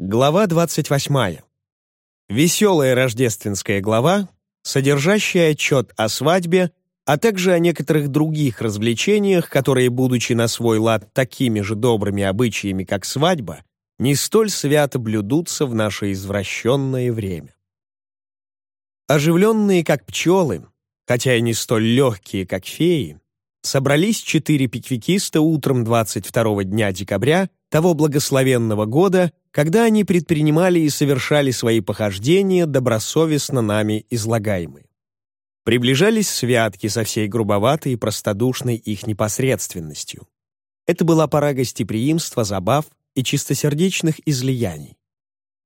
Глава 28. Веселая рождественская глава, содержащая отчет о свадьбе, а также о некоторых других развлечениях, которые, будучи на свой лад такими же добрыми обычаями, как свадьба, не столь свято блюдутся в наше извращенное время. Оживленные, как пчелы, хотя и не столь легкие, как феи, собрались четыре пиквикиста утром 22 дня декабря того благословенного года, когда они предпринимали и совершали свои похождения, добросовестно нами излагаемые. Приближались святки со всей грубоватой и простодушной их непосредственностью. Это была пора гостеприимства, забав и чистосердечных излияний.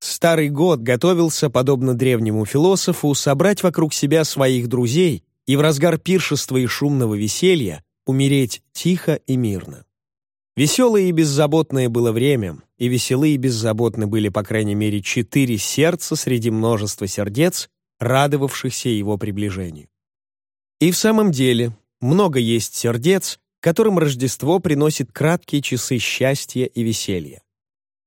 Старый год готовился, подобно древнему философу, собрать вокруг себя своих друзей и в разгар пиршества и шумного веселья умереть тихо и мирно. Веселое и беззаботное было время, и веселые и беззаботны были, по крайней мере, четыре сердца среди множества сердец, радовавшихся его приближению. И в самом деле, много есть сердец, которым Рождество приносит краткие часы счастья и веселья.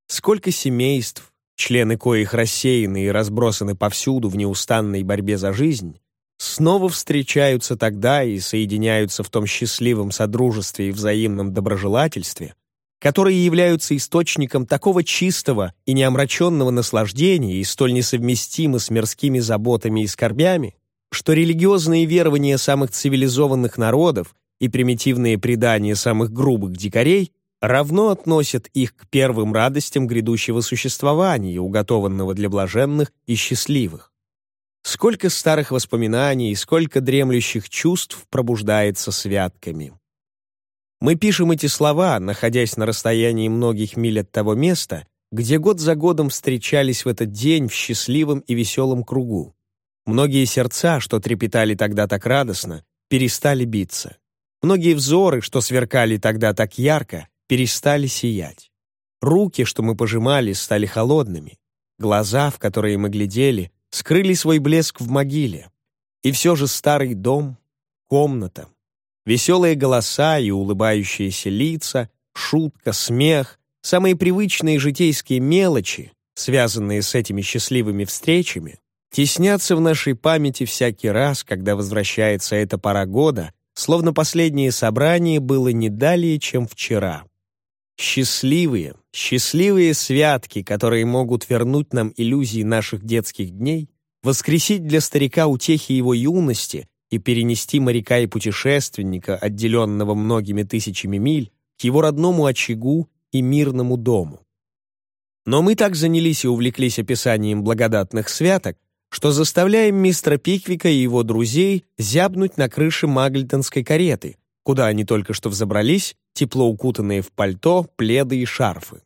Сколько семейств, члены коих рассеяны и разбросаны повсюду в неустанной борьбе за жизнь, снова встречаются тогда и соединяются в том счастливом содружестве и взаимном доброжелательстве, которые являются источником такого чистого и неомраченного наслаждения и столь несовместимы с мирскими заботами и скорбями, что религиозные верования самых цивилизованных народов и примитивные предания самых грубых дикарей равно относят их к первым радостям грядущего существования, уготованного для блаженных и счастливых. Сколько старых воспоминаний, сколько дремлющих чувств пробуждается святками. Мы пишем эти слова, находясь на расстоянии многих миль от того места, где год за годом встречались в этот день в счастливом и веселом кругу. Многие сердца, что трепетали тогда так радостно, перестали биться. Многие взоры, что сверкали тогда так ярко, перестали сиять. Руки, что мы пожимали, стали холодными. Глаза, в которые мы глядели, скрыли свой блеск в могиле. И все же старый дом, комната, веселые голоса и улыбающиеся лица, шутка, смех, самые привычные житейские мелочи, связанные с этими счастливыми встречами, теснятся в нашей памяти всякий раз, когда возвращается эта пора года, словно последнее собрание было не далее, чем вчера. Счастливые, счастливые святки, которые могут вернуть нам иллюзии наших детских дней, воскресить для старика утехи его юности и перенести моряка и путешественника, отделенного многими тысячами миль, к его родному очагу и мирному дому. Но мы так занялись и увлеклись описанием благодатных святок, что заставляем мистера Пиквика и его друзей зябнуть на крыше Магльтонской кареты, куда они только что взобрались, тепло укутанные в пальто, пледы и шарфы.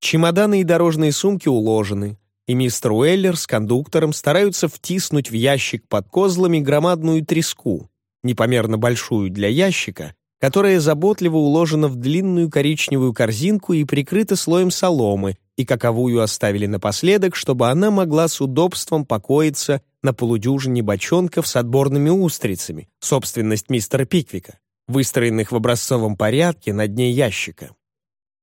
Чемоданы и дорожные сумки уложены, и мистер Уэллер с кондуктором стараются втиснуть в ящик под козлами громадную треску, непомерно большую для ящика, которая заботливо уложена в длинную коричневую корзинку и прикрыта слоем соломы, и каковую оставили напоследок, чтобы она могла с удобством покоиться на полудюжине бочонков с отборными устрицами, собственность мистера Пиквика выстроенных в образцовом порядке на дне ящика.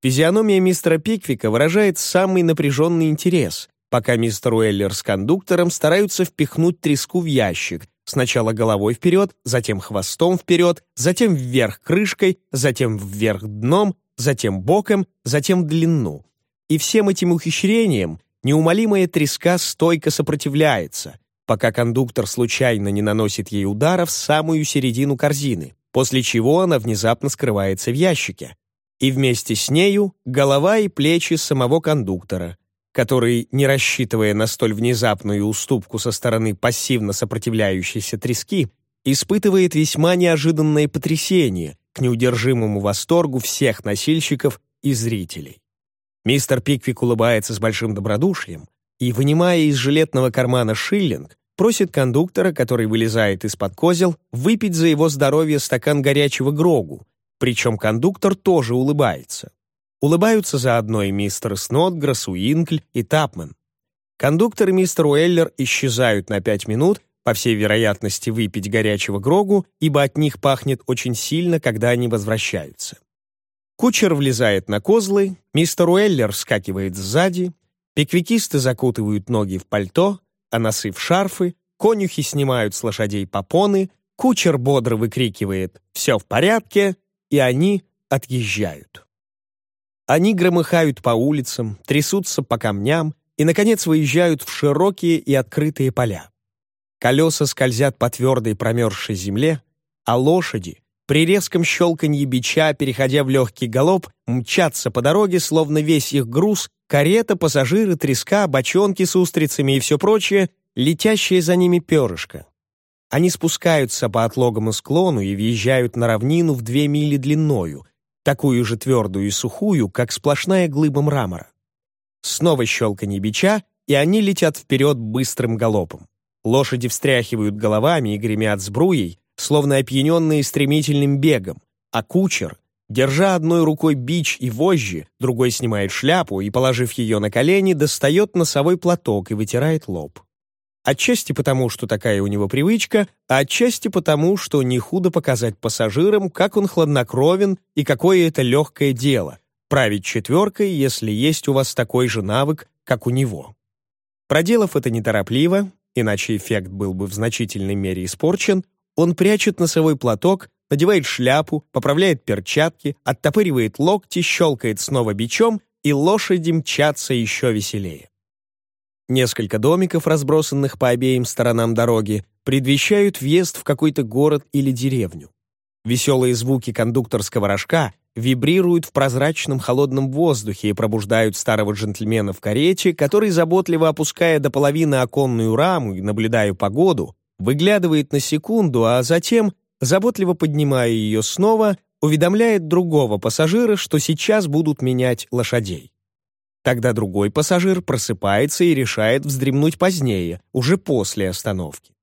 Физиономия мистера Пиквика выражает самый напряженный интерес, пока мистер Уэллер с кондуктором стараются впихнуть треску в ящик, сначала головой вперед, затем хвостом вперед, затем вверх крышкой, затем вверх дном, затем боком, затем в длину. И всем этим ухищрением неумолимая треска стойко сопротивляется, пока кондуктор случайно не наносит ей удара в самую середину корзины после чего она внезапно скрывается в ящике, и вместе с нею голова и плечи самого кондуктора, который, не рассчитывая на столь внезапную уступку со стороны пассивно сопротивляющейся трески, испытывает весьма неожиданное потрясение к неудержимому восторгу всех носильщиков и зрителей. Мистер Пиквик улыбается с большим добродушием и, вынимая из жилетного кармана шиллинг, просит кондуктора, который вылезает из-под козел, выпить за его здоровье стакан горячего грогу, причем кондуктор тоже улыбается. Улыбаются заодно и мистер Снотгресс, Уинкль и Тапмен. Кондуктор и мистер Уэллер исчезают на пять минут, по всей вероятности выпить горячего грогу, ибо от них пахнет очень сильно, когда они возвращаются. Кучер влезает на козлы, мистер Уэллер вскакивает сзади, Пиквикисты закутывают ноги в пальто, а носы в шарфы, конюхи снимают с лошадей попоны, кучер бодро выкрикивает «Все в порядке!» и они отъезжают. Они громыхают по улицам, трясутся по камням и, наконец, выезжают в широкие и открытые поля. Колеса скользят по твердой промерзшей земле, а лошади, при резком щелканье бича, переходя в легкий галоп, мчатся по дороге, словно весь их груз, карета, пассажиры, треска, бочонки с устрицами и все прочее, летящее за ними перышко. Они спускаются по отлогому склону и въезжают на равнину в две мили длиною, такую же твердую и сухую, как сплошная глыба мрамора. Снова щелканье бича, и они летят вперед быстрым галопом. Лошади встряхивают головами и гремят сбруей, словно опьяненные стремительным бегом, а кучер, держа одной рукой бич и вожжи, другой снимает шляпу и, положив ее на колени, достает носовой платок и вытирает лоб. Отчасти потому, что такая у него привычка, а отчасти потому, что не худо показать пассажирам, как он хладнокровен и какое это легкое дело — править четверкой, если есть у вас такой же навык, как у него. Проделав это неторопливо, иначе эффект был бы в значительной мере испорчен, он прячет носовой платок, надевает шляпу, поправляет перчатки, оттопыривает локти, щелкает снова бичом, и лошади мчатся еще веселее. Несколько домиков, разбросанных по обеим сторонам дороги, предвещают въезд в какой-то город или деревню. Веселые звуки кондукторского рожка вибрируют в прозрачном холодном воздухе и пробуждают старого джентльмена в карете, который, заботливо опуская до половины оконную раму и наблюдая погоду, выглядывает на секунду, а затем, заботливо поднимая ее снова, уведомляет другого пассажира, что сейчас будут менять лошадей. Тогда другой пассажир просыпается и решает вздремнуть позднее, уже после остановки.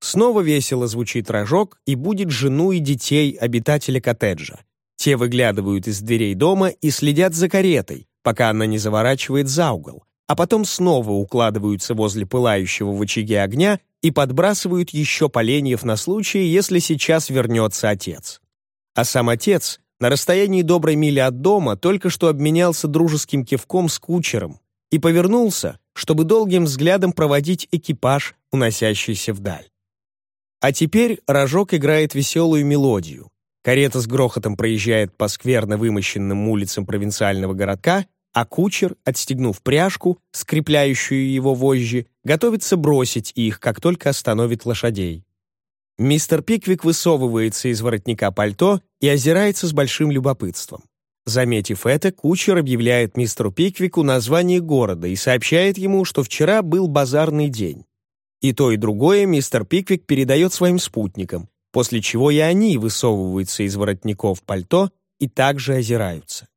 Снова весело звучит рожок и будет жену и детей обитателя коттеджа. Те выглядывают из дверей дома и следят за каретой, пока она не заворачивает за угол, а потом снова укладываются возле пылающего в очаге огня и подбрасывают еще поленьев на случай, если сейчас вернется отец. А сам отец на расстоянии доброй мили от дома только что обменялся дружеским кивком с кучером и повернулся, чтобы долгим взглядом проводить экипаж, уносящийся вдаль. А теперь рожок играет веселую мелодию. Карета с грохотом проезжает по скверно вымощенным улицам провинциального городка, а кучер, отстегнув пряжку, скрепляющую его вожжи, готовится бросить их, как только остановит лошадей. Мистер Пиквик высовывается из воротника пальто и озирается с большим любопытством. Заметив это, кучер объявляет мистеру Пиквику название города и сообщает ему, что вчера был базарный день. И то, и другое мистер Пиквик передает своим спутникам, после чего и они высовываются из воротников пальто и также озираются.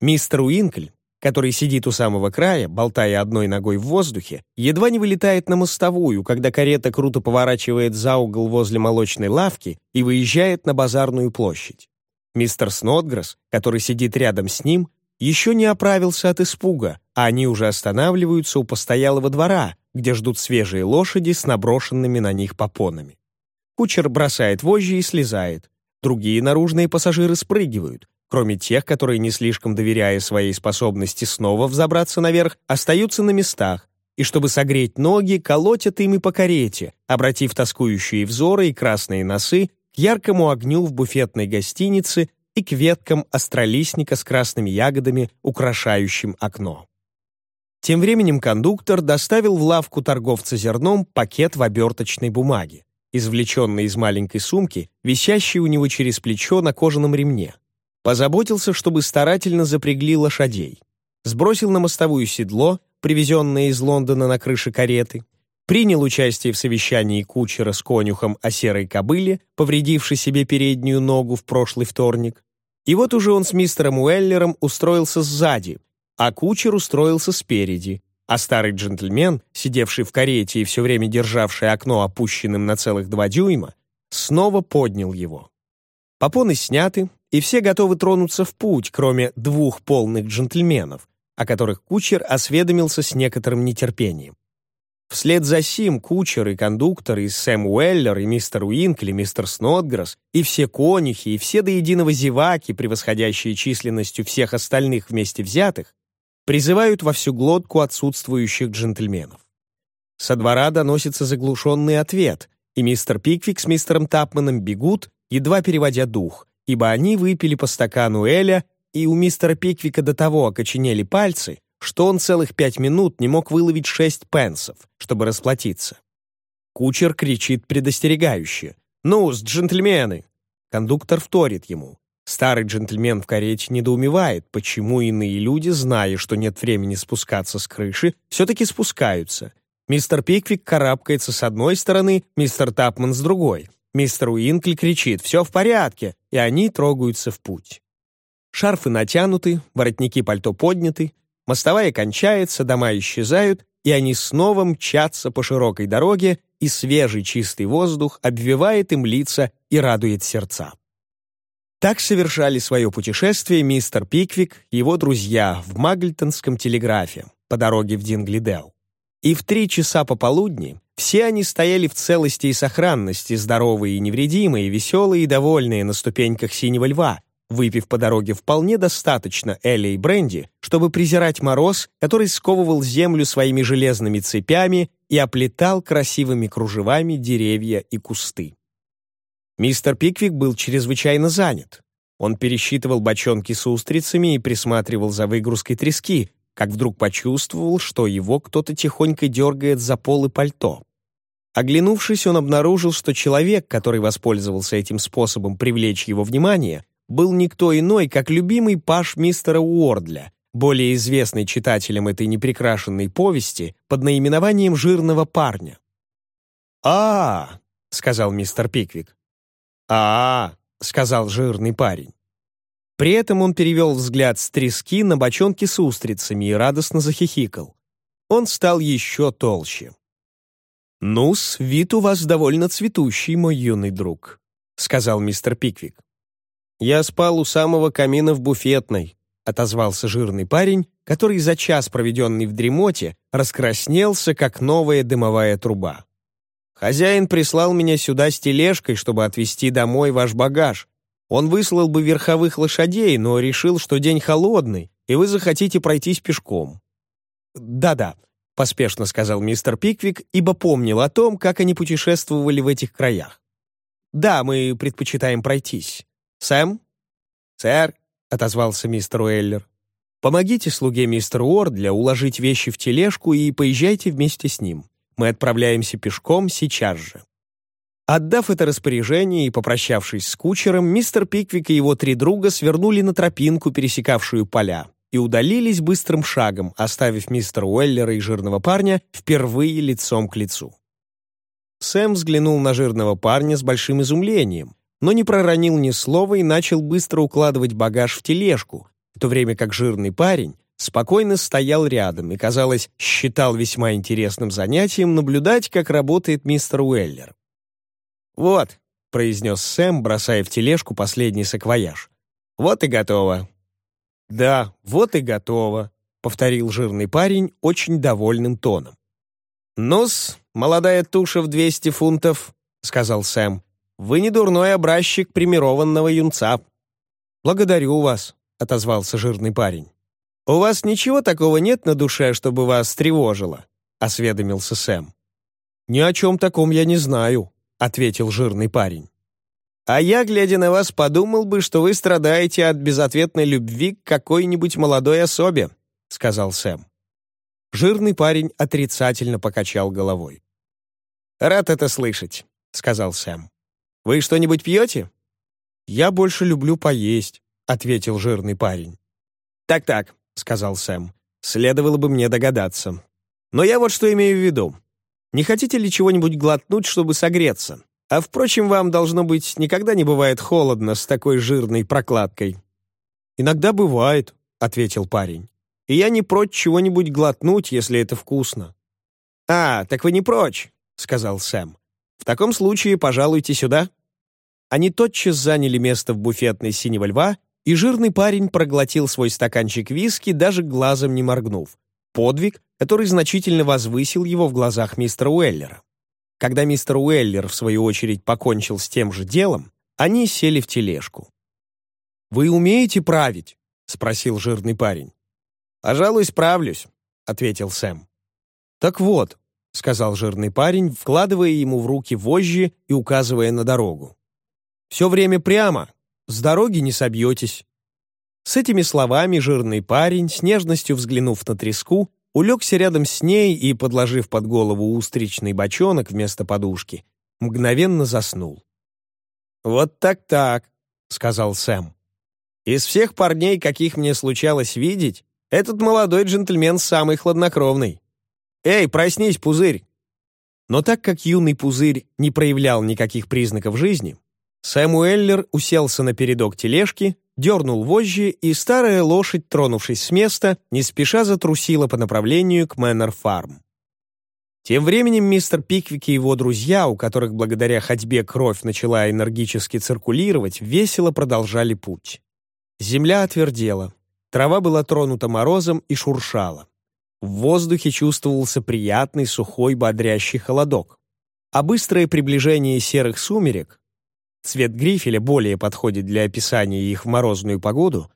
Мистер Уинкль, который сидит у самого края, болтая одной ногой в воздухе, едва не вылетает на мостовую, когда карета круто поворачивает за угол возле молочной лавки и выезжает на базарную площадь. Мистер Снотгресс, который сидит рядом с ним, еще не оправился от испуга, а они уже останавливаются у постоялого двора, где ждут свежие лошади с наброшенными на них попонами. Кучер бросает вожжи и слезает. Другие наружные пассажиры спрыгивают, кроме тех, которые, не слишком доверяя своей способности снова взобраться наверх, остаются на местах, и чтобы согреть ноги, колотят ими по карете, обратив тоскующие взоры и красные носы к яркому огню в буфетной гостинице и к веткам астролистника с красными ягодами, украшающим окно. Тем временем кондуктор доставил в лавку торговца зерном пакет в оберточной бумаге, извлеченный из маленькой сумки, висящей у него через плечо на кожаном ремне. Позаботился, чтобы старательно запрягли лошадей. Сбросил на мостовую седло, привезенное из Лондона на крыше кареты. Принял участие в совещании кучера с конюхом о серой кобыле, повредившей себе переднюю ногу в прошлый вторник. И вот уже он с мистером Уэллером устроился сзади, а кучер устроился спереди, а старый джентльмен, сидевший в карете и все время державший окно опущенным на целых два дюйма, снова поднял его. Попоны сняты, и все готовы тронуться в путь, кроме двух полных джентльменов, о которых кучер осведомился с некоторым нетерпением. Вслед за сим кучер и кондуктор, и Сэм Уэллер, и мистер Уинкли, и мистер Снотгресс, и все конюхи, и все до единого зеваки, превосходящие численностью всех остальных вместе взятых, призывают во всю глотку отсутствующих джентльменов. Со двора доносится заглушенный ответ, и мистер Пиквик с мистером Тапманом бегут, едва переводя дух, ибо они выпили по стакану Эля, и у мистера Пиквика до того окоченели пальцы, что он целых пять минут не мог выловить шесть пенсов, чтобы расплатиться. Кучер кричит предостерегающе. «Ну, джентльмены!» Кондуктор вторит ему. Старый джентльмен в карете недоумевает, почему иные люди, зная, что нет времени спускаться с крыши, все-таки спускаются. Мистер Пиквик карабкается с одной стороны, мистер Тапман с другой. Мистер Уинкли кричит «Все в порядке!» и они трогаются в путь. Шарфы натянуты, воротники пальто подняты, мостовая кончается, дома исчезают, и они снова мчатся по широкой дороге, и свежий чистый воздух обвивает им лица и радует сердца. Так совершали свое путешествие мистер Пиквик и его друзья в Магльтонском телеграфе по дороге в Динглидел. И в три часа пополудни все они стояли в целости и сохранности, здоровые и невредимые, веселые и довольные на ступеньках синего льва, выпив по дороге вполне достаточно Элли и бренди, чтобы презирать мороз, который сковывал землю своими железными цепями и оплетал красивыми кружевами деревья и кусты. Мистер Пиквик был чрезвычайно занят. Он пересчитывал бочонки с устрицами и присматривал за выгрузкой трески, как вдруг почувствовал, что его кто-то тихонько дергает за полы пальто. Оглянувшись, он обнаружил, что человек, который воспользовался этим способом привлечь его внимание, был никто иной, как любимый паш мистера Уордля, более известный читателям этой непрекрашенной повести под наименованием «Жирного парня». «А, -а, -а — сказал мистер Пиквик, а, -а, -а сказал жирный парень. При этом он перевел взгляд с трески на бочонки с устрицами и радостно захихикал. Он стал еще толще. «Ну-с, вид у вас довольно цветущий, мой юный друг», — сказал мистер Пиквик. «Я спал у самого камина в буфетной», — отозвался жирный парень, который за час, проведенный в дремоте, раскраснелся, как новая дымовая труба. Хозяин прислал меня сюда с тележкой, чтобы отвезти домой ваш багаж. Он выслал бы верховых лошадей, но решил, что день холодный, и вы захотите пройтись пешком». «Да-да», — поспешно сказал мистер Пиквик, ибо помнил о том, как они путешествовали в этих краях. «Да, мы предпочитаем пройтись. Сэм?» «Сэр», — отозвался мистер Уэллер. «Помогите слуге мистеру Уордля уложить вещи в тележку и поезжайте вместе с ним. Мы отправляемся пешком сейчас же». Отдав это распоряжение и попрощавшись с кучером, мистер Пиквик и его три друга свернули на тропинку, пересекавшую поля, и удалились быстрым шагом, оставив мистера Уэллера и жирного парня впервые лицом к лицу. Сэм взглянул на жирного парня с большим изумлением, но не проронил ни слова и начал быстро укладывать багаж в тележку, в то время как жирный парень спокойно стоял рядом и, казалось, считал весьма интересным занятием наблюдать, как работает мистер Уэллер. «Вот», — произнес Сэм, бросая в тележку последний саквояж. «Вот и готово». «Да, вот и готово», — повторил жирный парень очень довольным тоном. «Ну-с, молодая туша в 200 фунтов», — сказал Сэм. «Вы не дурной образчик примированного юнца». «Благодарю вас», — отозвался жирный парень. «У вас ничего такого нет на душе, чтобы вас тревожило?» — осведомился Сэм. «Ни о чем таком я не знаю», — ответил жирный парень. «А я, глядя на вас, подумал бы, что вы страдаете от безответной любви к какой-нибудь молодой особе», — сказал Сэм. Жирный парень отрицательно покачал головой. «Рад это слышать», — сказал Сэм. «Вы что-нибудь пьете?» «Я больше люблю поесть», — ответил жирный парень. «Так-так, — сказал Сэм. «Следовало бы мне догадаться. Но я вот что имею в виду. Не хотите ли чего-нибудь глотнуть, чтобы согреться? А, впрочем, вам, должно быть, никогда не бывает холодно с такой жирной прокладкой». «Иногда бывает», — ответил парень. «И я не прочь чего-нибудь глотнуть, если это вкусно». «А, так вы не прочь», — сказал Сэм. «В таком случае пожалуйте сюда». Они тотчас заняли место в буфетной синего льва и жирный парень проглотил свой стаканчик виски, даже глазом не моргнув. Подвиг, который значительно возвысил его в глазах мистера Уэллера. Когда мистер Уэллер, в свою очередь, покончил с тем же делом, они сели в тележку. «Вы умеете править?» — спросил жирный парень. «Пожалуй, справлюсь», — ответил Сэм. «Так вот», — сказал жирный парень, вкладывая ему в руки вожжи и указывая на дорогу. «Все время прямо, с дороги не собьетесь». С этими словами жирный парень, с нежностью взглянув на треску, улегся рядом с ней и, подложив под голову устричный бочонок вместо подушки, мгновенно заснул. «Вот так-так», — сказал Сэм. «Из всех парней, каких мне случалось видеть, этот молодой джентльмен самый хладнокровный. Эй, проснись, пузырь!» Но так как юный пузырь не проявлял никаких признаков жизни, Сэм Уэллер уселся на передок тележки, дернул вожжи, и старая лошадь, тронувшись с места, не спеша затрусила по направлению к Мэннер-фарм. Тем временем мистер Пиквик и его друзья, у которых благодаря ходьбе кровь начала энергически циркулировать, весело продолжали путь. Земля отвердела, трава была тронута морозом и шуршала. В воздухе чувствовался приятный, сухой, бодрящий холодок. А быстрое приближение серых сумерек, цвет грифеля более подходит для описания их в морозную погоду,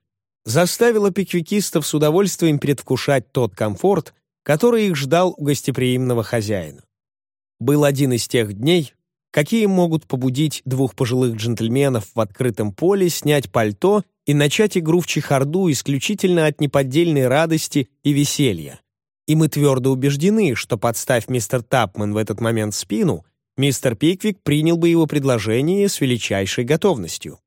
заставило пиквикистов с удовольствием предвкушать тот комфорт, который их ждал у гостеприимного хозяина. Был один из тех дней, какие могут побудить двух пожилых джентльменов в открытом поле снять пальто и начать игру в чехарду исключительно от неподдельной радости и веселья. И мы твердо убеждены, что, подставь мистер Тапман в этот момент спину, мистер Пиквик принял бы его предложение с величайшей готовностью.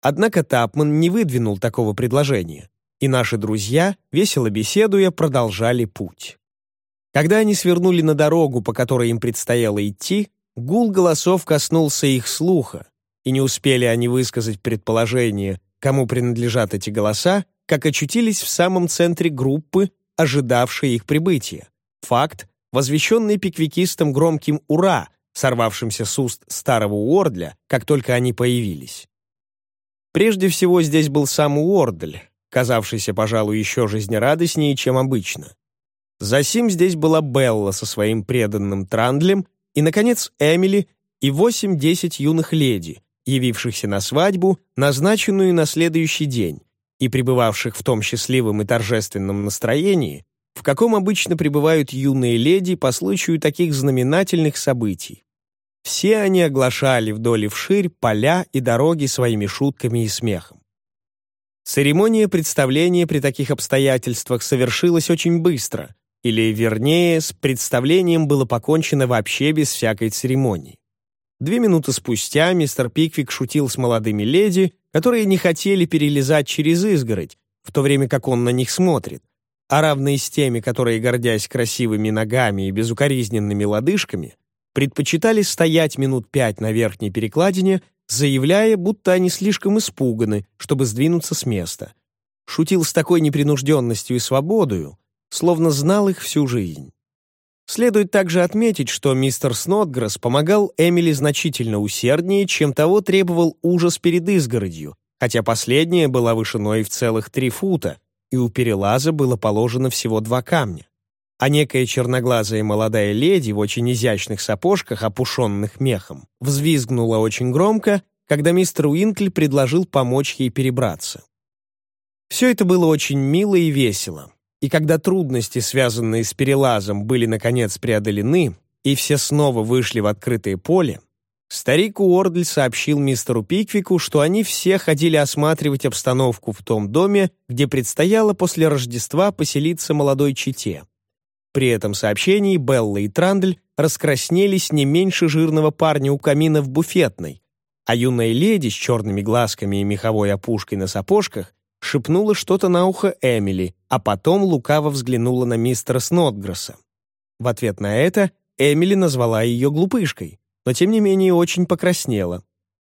Однако Тапман не выдвинул такого предложения и наши друзья, весело беседуя, продолжали путь. Когда они свернули на дорогу, по которой им предстояло идти, гул голосов коснулся их слуха, и не успели они высказать предположение, кому принадлежат эти голоса, как очутились в самом центре группы, ожидавшей их прибытия. Факт, возвещенный пиквикистом громким «Ура!», сорвавшимся с уст старого Уордля, как только они появились. Прежде всего здесь был сам Уордль, казавшийся, пожалуй, еще жизнерадостнее, чем обычно. Засим здесь была Белла со своим преданным Трандлем и, наконец, Эмили и восемь-десять юных леди, явившихся на свадьбу, назначенную на следующий день, и пребывавших в том счастливом и торжественном настроении, в каком обычно пребывают юные леди по случаю таких знаменательных событий. Все они оглашали вдоль и вширь поля и дороги своими шутками и смехом. Церемония представления при таких обстоятельствах совершилась очень быстро, или, вернее, с представлением было покончено вообще без всякой церемонии. Две минуты спустя мистер Пиквик шутил с молодыми леди, которые не хотели перелезать через изгородь, в то время как он на них смотрит, а равные с теми, которые, гордясь красивыми ногами и безукоризненными лодыжками, предпочитали стоять минут пять на верхней перекладине заявляя, будто они слишком испуганы, чтобы сдвинуться с места. Шутил с такой непринужденностью и свободою, словно знал их всю жизнь. Следует также отметить, что мистер Снотгресс помогал Эмили значительно усерднее, чем того требовал ужас перед изгородью, хотя последняя была вышиной в целых три фута, и у перелаза было положено всего два камня а некая черноглазая молодая леди в очень изящных сапожках, опушенных мехом, взвизгнула очень громко, когда мистер Уинкль предложил помочь ей перебраться. Все это было очень мило и весело, и когда трудности, связанные с перелазом, были наконец преодолены, и все снова вышли в открытое поле, старик Уордль сообщил мистеру Пиквику, что они все ходили осматривать обстановку в том доме, где предстояло после Рождества поселиться молодой чете. При этом сообщении Белла и Трандль раскраснелись не меньше жирного парня у камина в буфетной, а юная леди с черными глазками и меховой опушкой на сапожках шепнула что-то на ухо Эмили, а потом лукаво взглянула на мистера Снотгресса. В ответ на это Эмили назвала ее глупышкой, но тем не менее очень покраснела.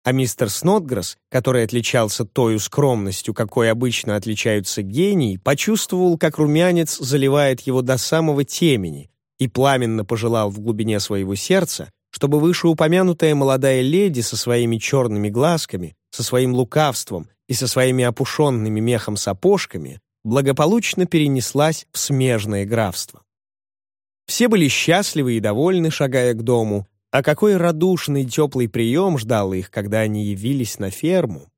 А мистер Снотгресс, который отличался той скромностью, какой обычно отличаются гении, почувствовал, как румянец заливает его до самого темени и пламенно пожелал в глубине своего сердца, чтобы вышеупомянутая молодая леди со своими черными глазками, со своим лукавством и со своими опушенными мехом сапожками благополучно перенеслась в смежное графство. Все были счастливы и довольны, шагая к дому, а какой радушный теплый прием ждал их, когда они явились на ферму.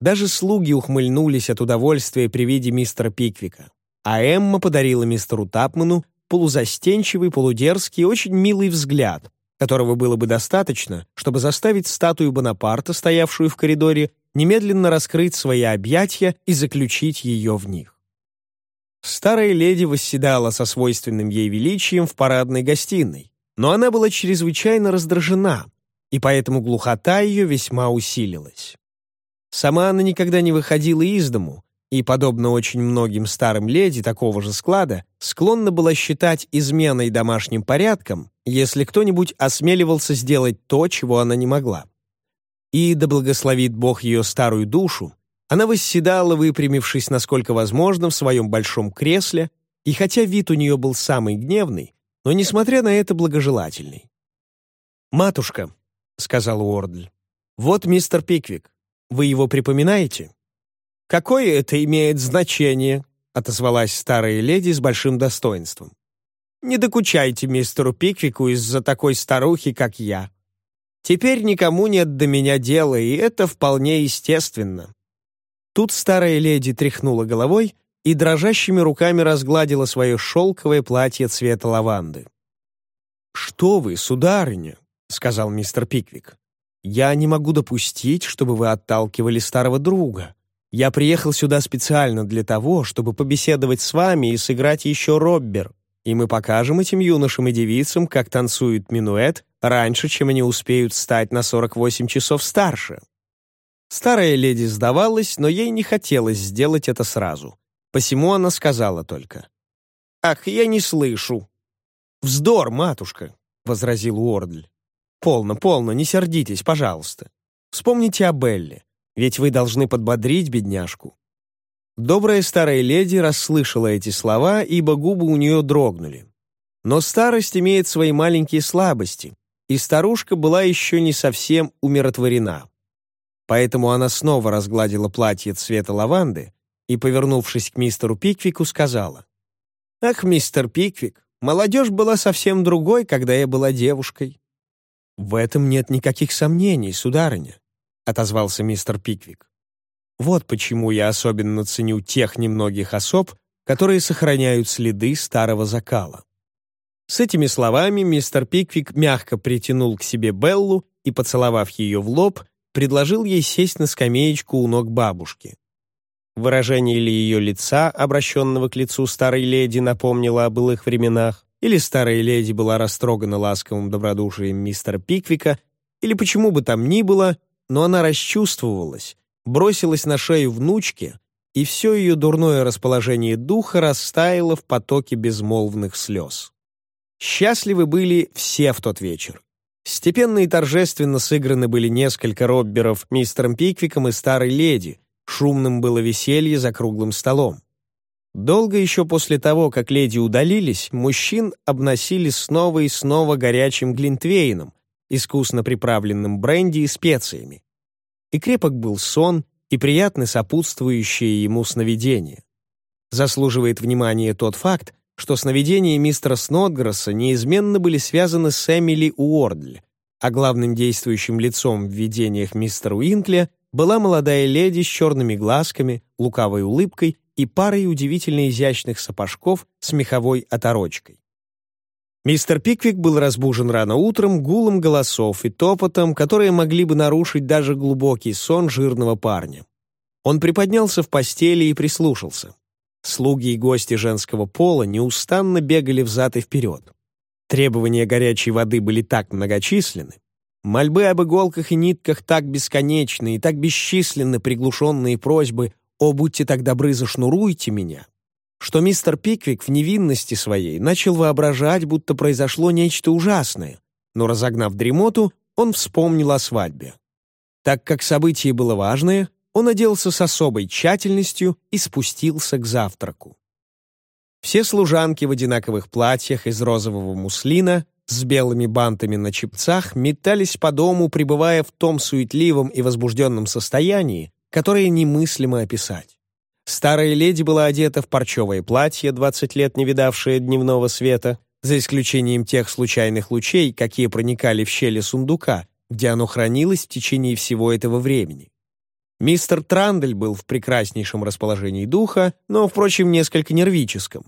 Даже слуги ухмыльнулись от удовольствия при виде мистера Пиквика. а Эмма подарила мистеру Тапману полузастенчивый, полудерзкий, очень милый взгляд, которого было бы достаточно, чтобы заставить статую Бонапарта, стоявшую в коридоре, немедленно раскрыть свои объятия и заключить ее в них. Старая леди восседала со свойственным ей величием в парадной гостиной, но она была чрезвычайно раздражена, и поэтому глухота ее весьма усилилась. Сама она никогда не выходила из дому, и, подобно очень многим старым леди такого же склада, склонна была считать изменой домашним порядком, если кто-нибудь осмеливался сделать то, чего она не могла. И да благословит Бог ее старую душу, она восседала, выпрямившись насколько возможно в своем большом кресле, и хотя вид у нее был самый гневный, но, несмотря на это, благожелательный. «Матушка», — сказал Уордль, — «вот мистер Пиквик. Вы его припоминаете?» «Какое это имеет значение?» — отозвалась старая леди с большим достоинством. «Не докучайте мистеру Пиквику из-за такой старухи, как я. Теперь никому нет до меня дела, и это вполне естественно». Тут старая леди тряхнула головой и дрожащими руками разгладила свое шелковое платье цвета лаванды. «Что вы, сударыня?» — сказал мистер Пиквик. «Я не могу допустить, чтобы вы отталкивали старого друга. Я приехал сюда специально для того, чтобы побеседовать с вами и сыграть еще роббер, и мы покажем этим юношам и девицам, как танцует минуэт раньше, чем они успеют стать на 48 часов старше». Старая леди сдавалась, но ей не хотелось сделать это сразу. Посему она сказала только. «Ах, я не слышу». «Вздор, матушка», — возразил Уордль. «Полно, полно, не сердитесь, пожалуйста. Вспомните о Белле. Ведь вы должны подбодрить бедняжку». Добрая старая леди расслышала эти слова, ибо губы у нее дрогнули. Но старость имеет свои маленькие слабости, и старушка была еще не совсем умиротворена. Поэтому она снова разгладила платье цвета лаванды и, повернувшись к мистеру Пиквику, сказала, «Ах, мистер Пиквик, молодежь была совсем другой, когда я была девушкой». «В этом нет никаких сомнений, сударыня. — отозвался мистер Пиквик. «Вот почему я особенно ценю тех немногих особ, которые сохраняют следы старого закала». С этими словами мистер Пиквик мягко притянул к себе Беллу и, поцеловав ее в лоб, предложил ей сесть на скамеечку у ног бабушки. Выражение ли ее лица, обращенного к лицу старой леди, напомнило о былых временах, или старая леди была растрогана ласковым добродушием мистера Пиквика, или почему бы там ни было, но она расчувствовалась, бросилась на шею внучке, и все ее дурное расположение духа растаяло в потоке безмолвных слез. Счастливы были все в тот вечер. Степенно и торжественно сыграны были несколько робберов мистером Пиквиком и старой леди, шумным было веселье за круглым столом. Долго еще после того, как леди удалились, мужчин обносили снова и снова горячим глинтвейном, искусно приправленным бренди и специями. И крепок был сон, и приятны сопутствующие ему сновидения. Заслуживает внимания тот факт, что сновидения мистера Снотгресса неизменно были связаны с Эмили Уордль, а главным действующим лицом в видениях мистера Уинкля была молодая леди с черными глазками, лукавой улыбкой и парой удивительно изящных сапожков с меховой оторочкой. Мистер Пиквик был разбужен рано утром гулом голосов и топотом, которые могли бы нарушить даже глубокий сон жирного парня. Он приподнялся в постели и прислушался. Слуги и гости женского пола неустанно бегали взад и вперед. Требования горячей воды были так многочисленны, мольбы об иголках и нитках так бесконечны и так бесчисленны приглушенные просьбы «О, будьте так добры, зашнуруйте меня», что мистер Пиквик в невинности своей начал воображать, будто произошло нечто ужасное, но, разогнав дремоту, он вспомнил о свадьбе. Так как событие было важное, он оделся с особой тщательностью и спустился к завтраку. Все служанки в одинаковых платьях из розового муслина с белыми бантами на чепцах метались по дому, пребывая в том суетливом и возбужденном состоянии, которое немыслимо описать. Старая леди была одета в парчевое платье, 20 лет не видавшее дневного света, за исключением тех случайных лучей, какие проникали в щели сундука, где оно хранилось в течение всего этого времени. Мистер Трандель был в прекраснейшем расположении духа, но, впрочем, несколько нервическом.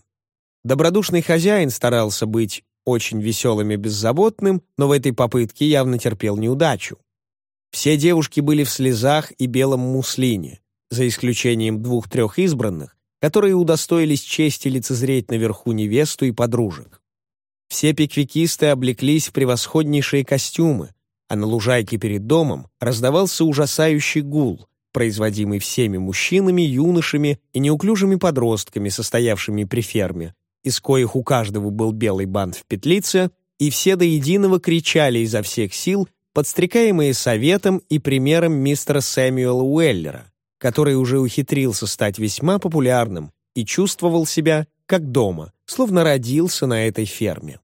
Добродушный хозяин старался быть очень веселым и беззаботным, но в этой попытке явно терпел неудачу. Все девушки были в слезах и белом муслине, за исключением двух-трех избранных, которые удостоились чести лицезреть наверху невесту и подружек. Все пиквикисты облеклись в превосходнейшие костюмы, а на лужайке перед домом раздавался ужасающий гул, производимый всеми мужчинами, юношами и неуклюжими подростками, состоявшими при ферме, из коих у каждого был белый бант в петлице, и все до единого кричали изо всех сил, подстрекаемые советом и примером мистера Сэмюэла Уэллера, который уже ухитрился стать весьма популярным и чувствовал себя как дома, словно родился на этой ферме.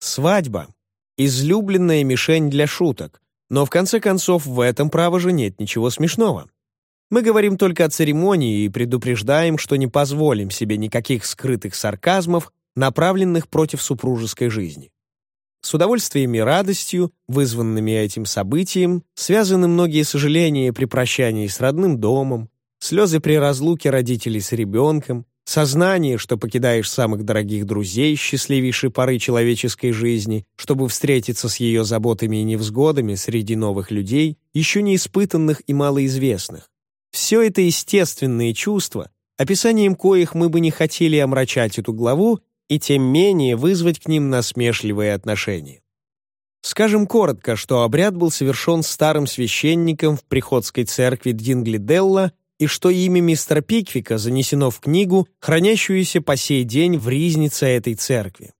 Свадьба — излюбленная мишень для шуток, но в конце концов в этом, право же, нет ничего смешного. Мы говорим только о церемонии и предупреждаем, что не позволим себе никаких скрытых сарказмов, направленных против супружеской жизни. С удовольствием и радостью, вызванными этим событием, связаны многие сожаления при прощании с родным домом, слезы при разлуке родителей с ребенком, сознание, что покидаешь самых дорогих друзей счастливейшей поры человеческой жизни, чтобы встретиться с ее заботами и невзгодами среди новых людей, еще не испытанных и малоизвестных. Все это естественные чувства, описанием коих мы бы не хотели омрачать эту главу и тем менее вызвать к ним насмешливые отношения. Скажем коротко, что обряд был совершен старым священником в приходской церкви Динглиделла и что имя мистера Пиквика занесено в книгу, хранящуюся по сей день в ризнице этой церкви.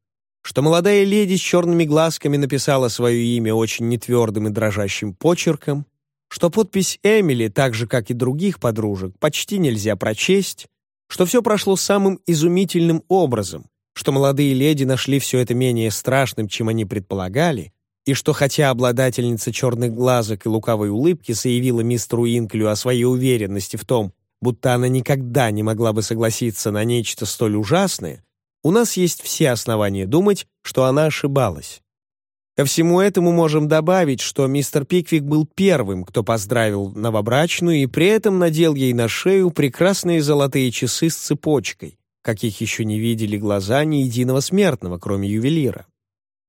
Что молодая леди с черными глазками написала свое имя очень нетвердым и дрожащим почерком, что подпись Эмили, так же, как и других подружек, почти нельзя прочесть, что все прошло самым изумительным образом, что молодые леди нашли все это менее страшным, чем они предполагали, и что хотя обладательница черных глазок и лукавой улыбки заявила мистеру Инклю о своей уверенности в том, будто она никогда не могла бы согласиться на нечто столь ужасное, у нас есть все основания думать, что она ошибалась. Ко всему этому можем добавить, что мистер Пиквик был первым, кто поздравил новобрачную и при этом надел ей на шею прекрасные золотые часы с цепочкой, каких еще не видели глаза ни единого смертного, кроме ювелира.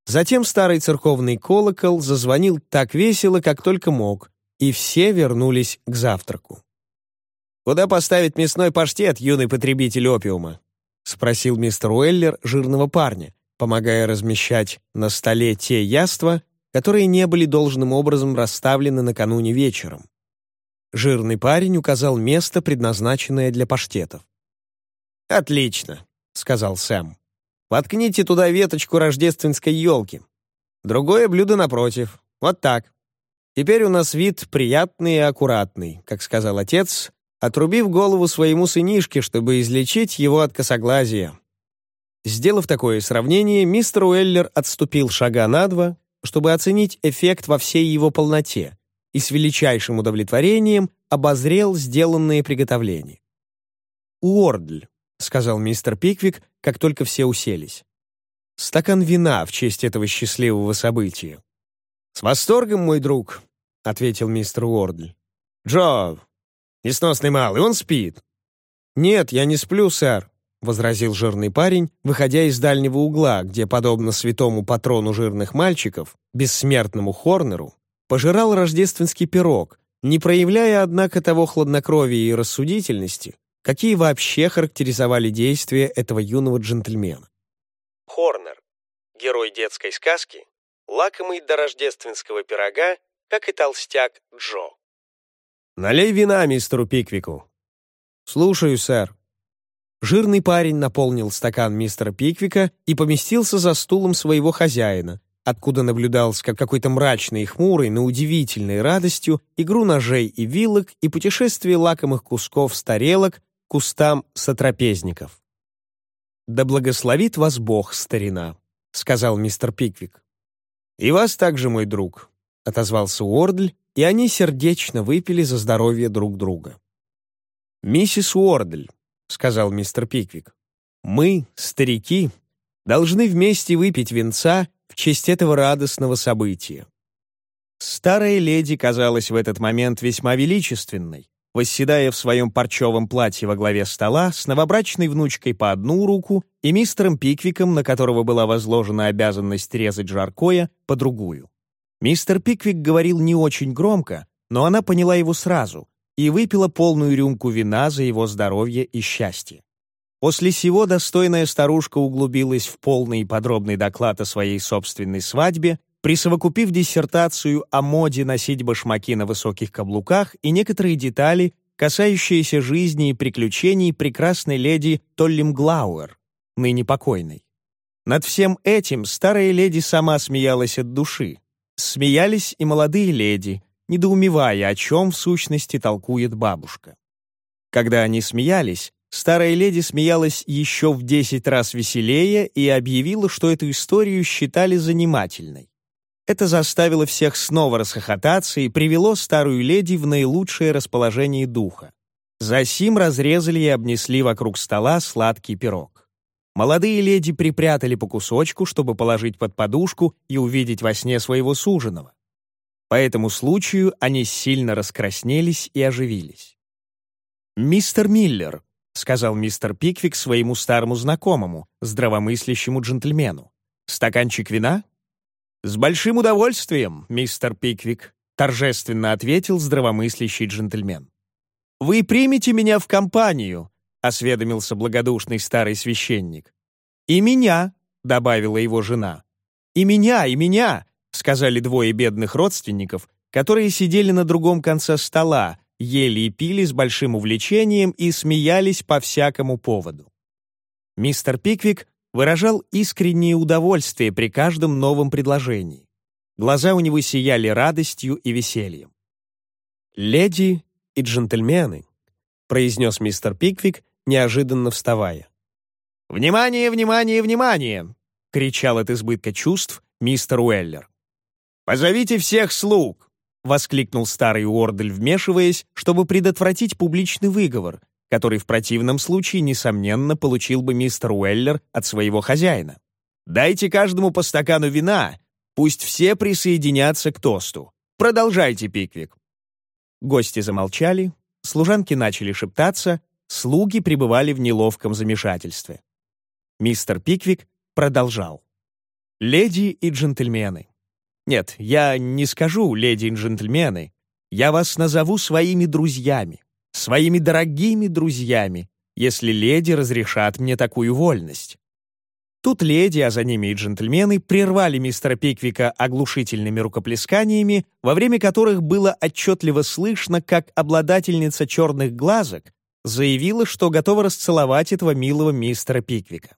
Затем старый церковный колокол зазвонил так весело, как только мог, и все вернулись к завтраку. «Куда поставить мясной паштет, юный потребитель опиума?» — спросил мистер Уэллер жирного парня, помогая размещать на столе те яства, которые не были должным образом расставлены накануне вечером. Жирный парень указал место, предназначенное для паштетов. «Отлично», — сказал Сэм. «Воткните туда веточку рождественской елки. Другое блюдо напротив. Вот так. Теперь у нас вид приятный и аккуратный, как сказал отец, отрубив голову своему сынишке, чтобы излечить его от косоглазия». Сделав такое сравнение, мистер Уэллер отступил шага на два, чтобы оценить эффект во всей его полноте, и с величайшим удовлетворением обозрел сделанные приготовления. Уордль сказал мистер Пиквик, как только все уселись. «Стакан вина в честь этого счастливого события». «С восторгом, мой друг», — ответил мистер Уордль. «Джо, несносный малый, он спит». «Нет, я не сплю, сэр», — возразил жирный парень, выходя из дальнего угла, где, подобно святому патрону жирных мальчиков, бессмертному Хорнеру, пожирал рождественский пирог, не проявляя, однако, того хладнокровия и рассудительности, Какие вообще характеризовали действия этого юного джентльмена? Хорнер. Герой детской сказки, лакомый до рождественского пирога, как и толстяк Джо. «Налей вина мистеру Пиквику». «Слушаю, сэр». Жирный парень наполнил стакан мистера Пиквика и поместился за стулом своего хозяина, откуда наблюдал с какой-то мрачной и хмурой, но удивительной радостью игру ножей и вилок и путешествие лакомых кусков с тарелок кустам сотрапезников. «Да благословит вас Бог, старина», — сказал мистер Пиквик. «И вас также, мой друг», — отозвался Уордль, и они сердечно выпили за здоровье друг друга. «Миссис Уордль», — сказал мистер Пиквик, — «мы, старики, должны вместе выпить венца в честь этого радостного события. Старая леди казалась в этот момент весьма величественной, восседая в своем парчевом платье во главе стола с новобрачной внучкой по одну руку и мистером Пиквиком, на которого была возложена обязанность резать жаркое, по другую. Мистер Пиквик говорил не очень громко, но она поняла его сразу и выпила полную рюмку вина за его здоровье и счастье. После сего достойная старушка углубилась в полный и подробный доклад о своей собственной свадьбе, присовокупив диссертацию о моде носить башмаки на высоких каблуках и некоторые детали, касающиеся жизни и приключений прекрасной леди Толлим Глауэр, ныне покойной. Над всем этим старая леди сама смеялась от души. Смеялись и молодые леди, недоумевая, о чем в сущности толкует бабушка. Когда они смеялись, Старая леди смеялась еще в десять раз веселее и объявила, что эту историю считали занимательной. Это заставило всех снова расхохотаться и привело старую леди в наилучшее расположение духа. Засим разрезали и обнесли вокруг стола сладкий пирог. Молодые леди припрятали по кусочку, чтобы положить под подушку и увидеть во сне своего суженого. По этому случаю они сильно раскраснелись и оживились. «Мистер Миллер», — сказал мистер Пиквик своему старому знакомому, здравомыслящему джентльмену. «Стаканчик вина?» «С большим удовольствием, мистер Пиквик», — торжественно ответил здравомыслящий джентльмен. «Вы примете меня в компанию», — осведомился благодушный старый священник. «И меня», — добавила его жена. «И меня, и меня», — сказали двое бедных родственников, которые сидели на другом конце стола, ели и пили с большим увлечением и смеялись по всякому поводу. Мистер Пиквик выражал искреннее удовольствие при каждом новом предложении. Глаза у него сияли радостью и весельем. «Леди и джентльмены», — произнес мистер Пиквик, неожиданно вставая. «Внимание, внимание, внимание!» — кричал от избытка чувств мистер Уэллер. «Позовите всех слуг! — воскликнул старый Уордель, вмешиваясь, чтобы предотвратить публичный выговор, который в противном случае, несомненно, получил бы мистер Уэллер от своего хозяина. «Дайте каждому по стакану вина, пусть все присоединятся к тосту. Продолжайте, Пиквик». Гости замолчали, служанки начали шептаться, слуги пребывали в неловком замешательстве. Мистер Пиквик продолжал. «Леди и джентльмены, нет, я не скажу, леди и джентльмены. Я вас назову своими друзьями, своими дорогими друзьями, если леди разрешат мне такую вольность. Тут леди, а за ними и джентльмены, прервали мистера Пиквика оглушительными рукоплесканиями, во время которых было отчетливо слышно, как обладательница черных глазок заявила, что готова расцеловать этого милого мистера Пиквика.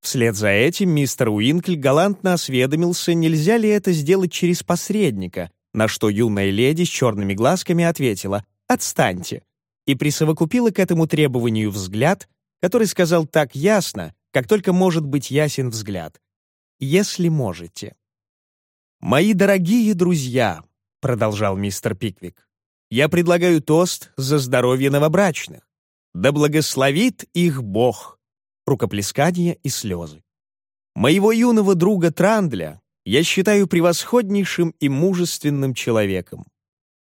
Вслед за этим мистер Уинкль галантно осведомился, нельзя ли это сделать через посредника, на что юная леди с черными глазками ответила «Отстаньте!» и присовокупила к этому требованию взгляд, который сказал так ясно, как только может быть ясен взгляд. «Если можете». «Мои дорогие друзья», — продолжал мистер Пиквик, «я предлагаю тост за здоровье новобрачных. Да благословит их Бог!» Рукоплескания и слезы. Моего юного друга Трандля я считаю превосходнейшим и мужественным человеком.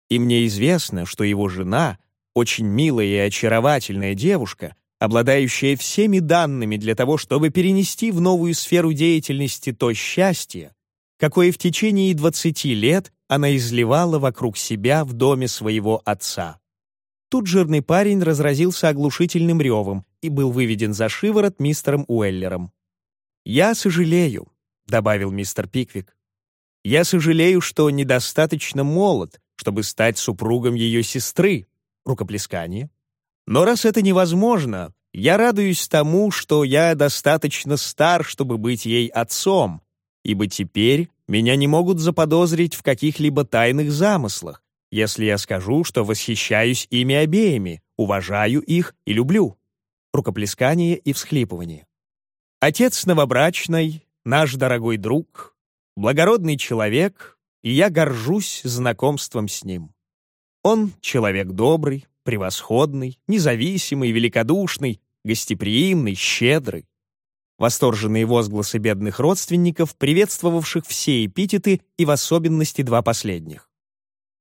И мне известно, что его жена, очень милая и очаровательная девушка, обладающая всеми данными для того, чтобы перенести в новую сферу деятельности то счастье, какое в течение 20 лет она изливала вокруг себя в доме своего отца. Тут жирный парень разразился оглушительным ревом и был выведен за шиворот мистером Уэллером. «Я сожалею», — добавил мистер Пиквик. «Я сожалею, что недостаточно молод, чтобы стать супругом ее сестры». Рукоплескание. «Но раз это невозможно, я радуюсь тому, что я достаточно стар, чтобы быть ей отцом, ибо теперь меня не могут заподозрить в каких-либо тайных замыслах, если я скажу, что восхищаюсь ими обеими, уважаю их и люблю. Рукоплескание и всхлипывание. Отец новобрачной, наш дорогой друг, благородный человек, и я горжусь знакомством с ним. Он человек добрый, превосходный, независимый, великодушный, гостеприимный, щедрый. Восторженные возгласы бедных родственников, приветствовавших все эпитеты и в особенности два последних.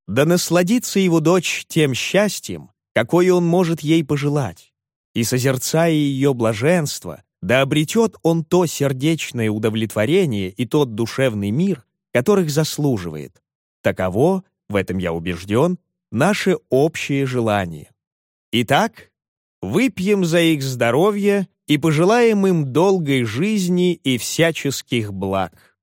Да насладится его дочь тем счастьем, какое он может ей пожелать, и, созерцая ее блаженство, да обретет он то сердечное удовлетворение и тот душевный мир, которых заслуживает. Таково, в этом я убежден, наше общее желание. Итак, выпьем за их здоровье и пожелаем им долгой жизни и всяческих благ.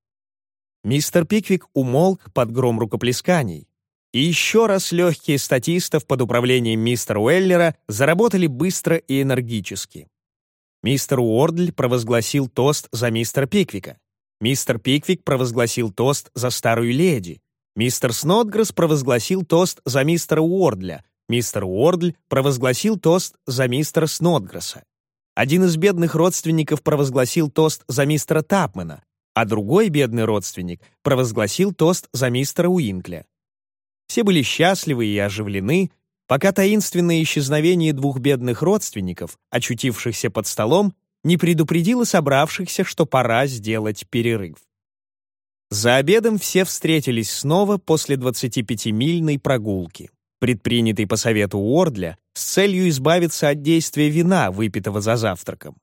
Мистер Пиквик умолк под гром рукоплесканий, и еще раз легкие статистов под управлением мистера Уэллера заработали быстро и энергически. Мистер Уордль провозгласил тост за мистера Пиквика. Мистер Пиквик провозгласил тост за старую леди. Мистер Снотгресс провозгласил тост за мистера Уордля. Мистер Уордль провозгласил тост за мистера Снотгресса. Один из бедных родственников провозгласил тост за мистера Тапмана, а другой бедный родственник провозгласил тост за мистера Уинкля. Все были счастливы и оживлены, пока таинственное исчезновение двух бедных родственников, очутившихся под столом, не предупредило собравшихся, что пора сделать перерыв. За обедом все встретились снова после 25-мильной прогулки, предпринятой по совету Уордля с целью избавиться от действия вина, выпитого за завтраком.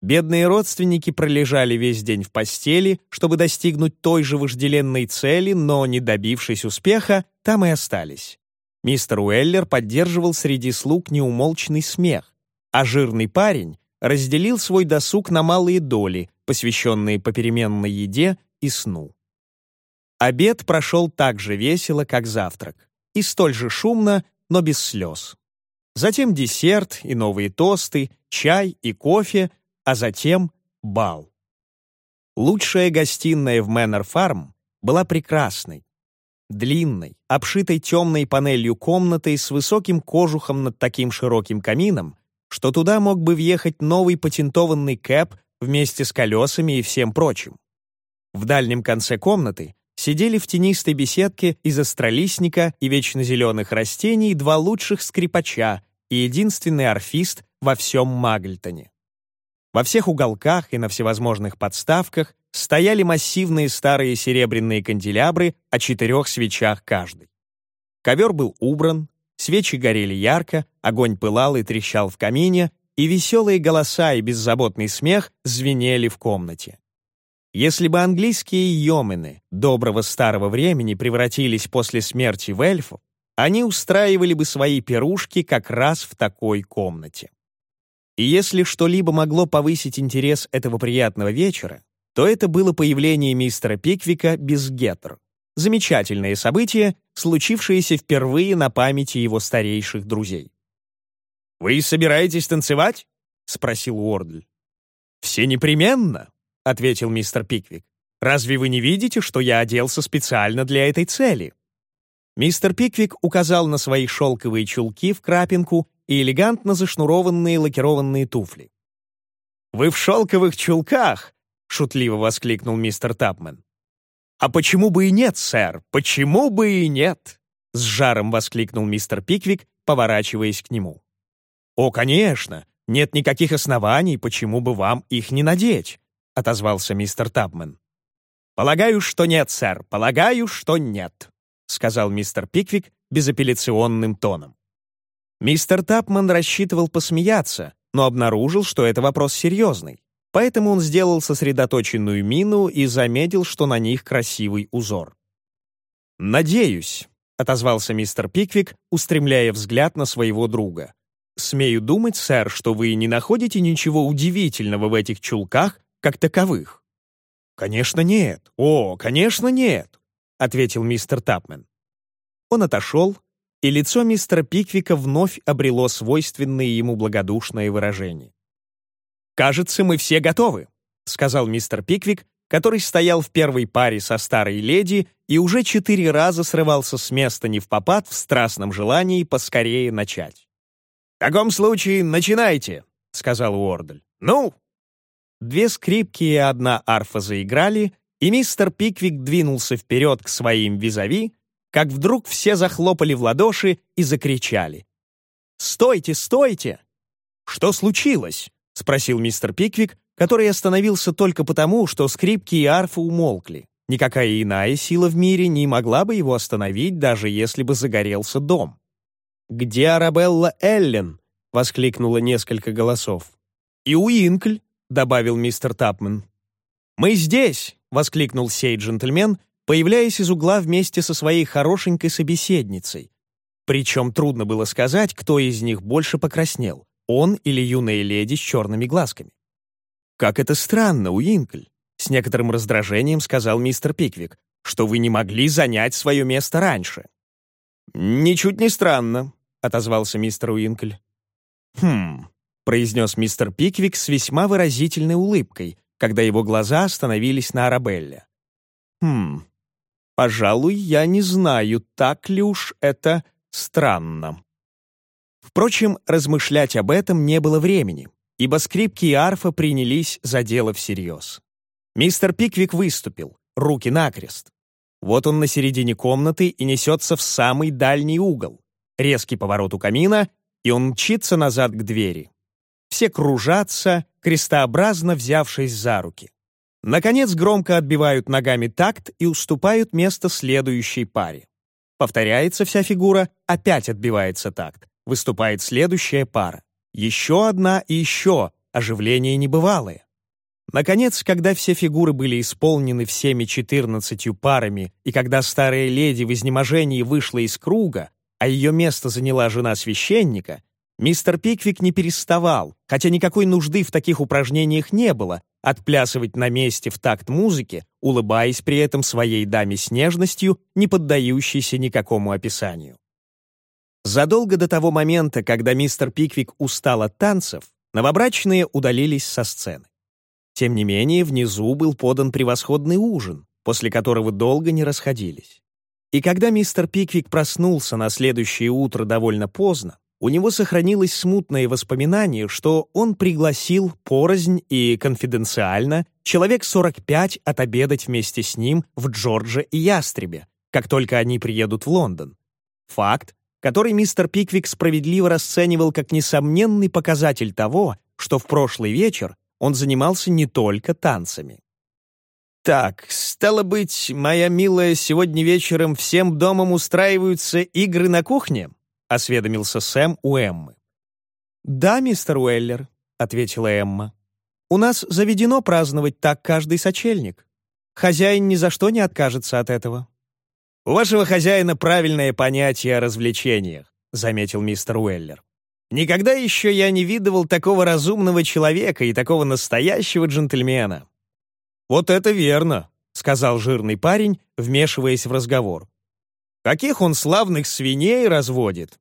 Бедные родственники пролежали весь день в постели, чтобы достигнуть той же вожделенной цели, но, не добившись успеха, там и остались. Мистер Уэллер поддерживал среди слуг неумолчный смех, а жирный парень разделил свой досуг на малые доли, посвященные попеременной еде и сну. Обед прошел так же весело, как завтрак, и столь же шумно, но без слез. Затем десерт и новые тосты, чай и кофе — а затем бал. Лучшая гостиная в Мэннер Фарм была прекрасной, длинной, обшитой темной панелью комнатой с высоким кожухом над таким широким камином, что туда мог бы въехать новый патентованный кэп вместе с колесами и всем прочим. В дальнем конце комнаты сидели в тенистой беседке из астролистника и вечно зеленых растений два лучших скрипача и единственный орфист во всем Магльтоне. Во всех уголках и на всевозможных подставках стояли массивные старые серебряные канделябры о четырех свечах каждый. Ковер был убран, свечи горели ярко, огонь пылал и трещал в камине, и веселые голоса и беззаботный смех звенели в комнате. Если бы английские йомены доброго старого времени превратились после смерти в эльфов, они устраивали бы свои пирушки как раз в такой комнате. И если что-либо могло повысить интерес этого приятного вечера, то это было появление мистера Пиквика без гетер. Замечательное событие, случившееся впервые на памяти его старейших друзей. «Вы собираетесь танцевать?» — спросил Уордль. «Все непременно», — ответил мистер Пиквик. «Разве вы не видите, что я оделся специально для этой цели?» Мистер Пиквик указал на свои шелковые чулки в крапинку и элегантно зашнурованные лакированные туфли. «Вы в шелковых чулках!» — шутливо воскликнул мистер Тапмен. «А почему бы и нет, сэр? Почему бы и нет?» — с жаром воскликнул мистер Пиквик, поворачиваясь к нему. «О, конечно! Нет никаких оснований, почему бы вам их не надеть», — отозвался мистер Тапмен. «Полагаю, что нет, сэр, полагаю, что нет», — сказал мистер Пиквик безапелляционным тоном. Мистер Тапман рассчитывал посмеяться, но обнаружил, что это вопрос серьезный. Поэтому он сделал сосредоточенную мину и заметил, что на них красивый узор. «Надеюсь», — отозвался мистер Пиквик, устремляя взгляд на своего друга. «Смею думать, сэр, что вы не находите ничего удивительного в этих чулках, как таковых». «Конечно нет. О, конечно нет», — ответил мистер Тапмен. Он отошел, и лицо мистера Пиквика вновь обрело свойственное ему благодушное выражение. «Кажется, мы все готовы», — сказал мистер Пиквик, который стоял в первой паре со старой леди и уже четыре раза срывался с места не в попад в страстном желании поскорее начать. «В таком случае начинайте», — сказал Уордль. «Ну?» Две скрипки и одна арфа заиграли, и мистер Пиквик двинулся вперед к своим визави, как вдруг все захлопали в ладоши и закричали. «Стойте, стойте!» «Что случилось?» — спросил мистер Пиквик, который остановился только потому, что скрипки и арфы умолкли. Никакая иная сила в мире не могла бы его остановить, даже если бы загорелся дом. «Где Арабелла Эллен?» — воскликнуло несколько голосов. «И Уинкль», — добавил мистер Тапман. «Мы здесь!» — воскликнул сей джентльмен, появляясь из угла вместе со своей хорошенькой собеседницей. Причем трудно было сказать, кто из них больше покраснел, он или юная леди с черными глазками. «Как это странно, Уинкль!» — с некоторым раздражением сказал мистер Пиквик, что вы не могли занять свое место раньше. «Ничуть не странно», — отозвался мистер Уинкль. «Хм», — произнес мистер Пиквик с весьма выразительной улыбкой, когда его глаза остановились на Арабелле. «Хм, пожалуй, я не знаю, так ли уж это странно». Впрочем, размышлять об этом не было времени, ибо скрипки и арфа принялись за дело всерьез. Мистер Пиквик выступил, руки накрест. Вот он на середине комнаты и несется в самый дальний угол. Резкий поворот у камина, и он мчится назад к двери. Все кружатся, крестообразно взявшись за руки. Наконец громко отбивают ногами такт и уступают место следующей паре. Повторяется вся фигура, опять отбивается такт. Выступает следующая пара. Еще одна и еще, оживление небывалое. Наконец, когда все фигуры были исполнены всеми четырнадцатью парами, и когда старая леди в изнеможении вышла из круга, а ее место заняла жена священника, мистер Пиквик не переставал, хотя никакой нужды в таких упражнениях не было, отплясывать на месте в такт музыки, улыбаясь при этом своей даме с нежностью, не поддающейся никакому описанию. Задолго до того момента, когда мистер Пиквик устал от танцев, новобрачные удалились со сцены. Тем не менее, внизу был подан превосходный ужин, после которого долго не расходились. И когда мистер Пиквик проснулся на следующее утро довольно поздно, у него сохранилось смутное воспоминание, что он пригласил порознь и конфиденциально человек 45 отобедать вместе с ним в Джорджа и Ястребе, как только они приедут в Лондон. Факт, который мистер Пиквик справедливо расценивал как несомненный показатель того, что в прошлый вечер он занимался не только танцами. «Так, стало быть, моя милая, сегодня вечером всем домом устраиваются игры на кухне?» — осведомился Сэм у Эммы. «Да, мистер Уэллер», — ответила Эмма. «У нас заведено праздновать так каждый сочельник. Хозяин ни за что не откажется от этого». «У вашего хозяина правильное понятие о развлечениях», — заметил мистер Уэллер. Никогда еще я не видывал такого разумного человека и такого настоящего джентльмена». «Вот это верно», — сказал жирный парень, вмешиваясь в разговор. «Каких он славных свиней разводит!»